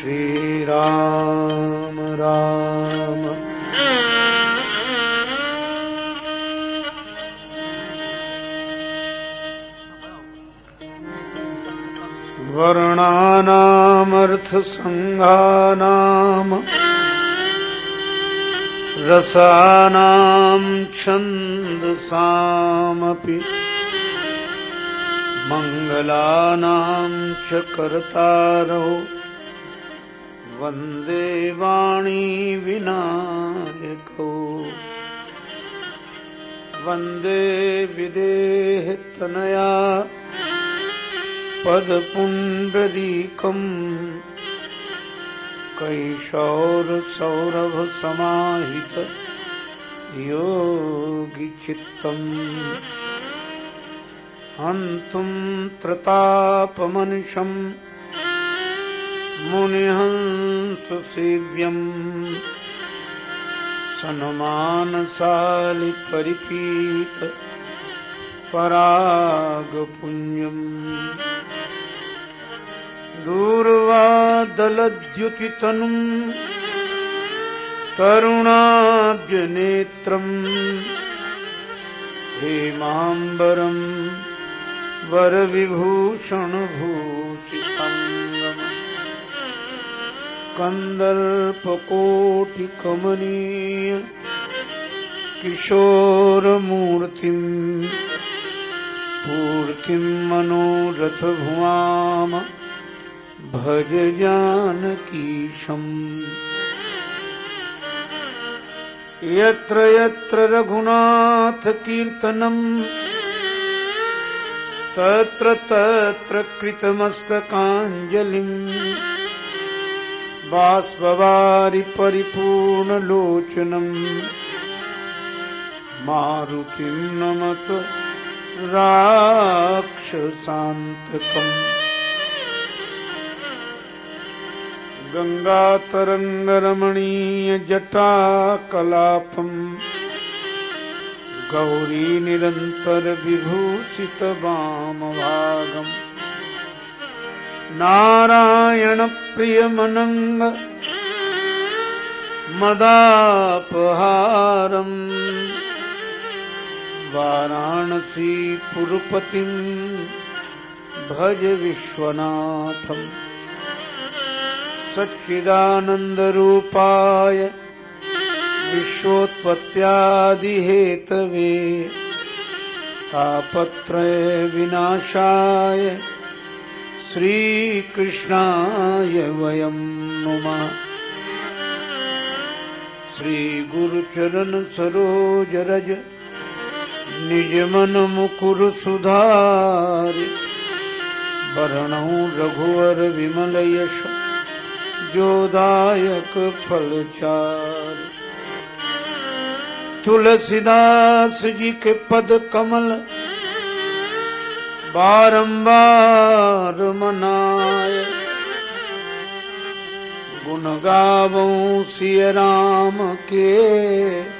श्रीराम राम वर्णानामर्थसङ्घानाम् रसानां छन्दसामपि मङ्गलानां च कर्तारौ वन्दे वाणी विनायकौ वन्दे विदेहतनया पदपुण्डरीकम् कैशोरसौरभसमाहित योगिचित्तम्। हन्तुम् त्रतापमनिशम् मुनिहंससेव्यम् सन्मानसालिपरिपीत परागपुण्यम्। दूर्वादलद्युतितनुम् तरुणाब्जनेत्रम् हेमाम्बरम् वरविभूषणभूषितम् कन्दर्पकोटिकमनीय किशोरमूर्तिम् पूर्तिम् मनोरथभुवाम भज जानकीशम् यत्र यत्र रघुनाथकीर्तनम् तत्र तत्र कृतमस्तकाञ्जलिम् बाष्पवारि परिपूर्णलोचनम् मारुतिम् नमत राक्षसान्तकम्। गङ्गातरङ्गरमणीयजटाकलापम्। गौरीनिरन्तरविभूषितवामभागम्। नारायणप्रियमनङ्ग मदापहारम् वाराणसीपुरपतिम् भज विश्वनाथम्। सच्चिदानन्दरूपाय विश्वोत्पत्त्यादिहेतवे तापत्रयविनाशाय श्रीकृष्णाय वयं नुमः श्रीगुरुचरणसरोजरज निजमनमुकुरसुधारि वरणौ रघुवरविमलयश जोदायक फलचारि तुलसीदास जी के पद कमल, बारंबार मनाय गुण गावों सिय राम के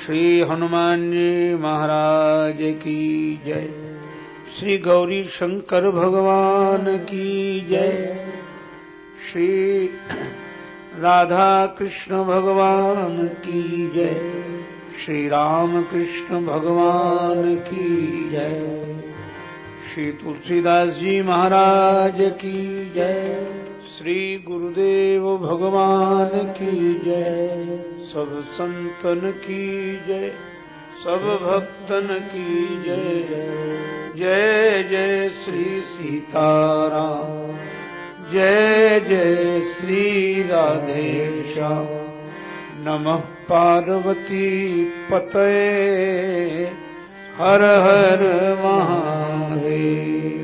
श्री हनुमान जी महाराज की जय। श्री गौरी शंकर भगवान की जय। श्री राधा कृष्ण भगवान की जय। श्री राम कृष्ण भगवान की जय। श्री तुलसीदास जी महाराज की जय। श्री गुरुदेव भगवान की जय। सब संतन की जय सब भक्तन की जय। जय जय श्री सीताराम। जय जय श्री राधे श्याम नमः पार्वती पतये। हर हर महादेव।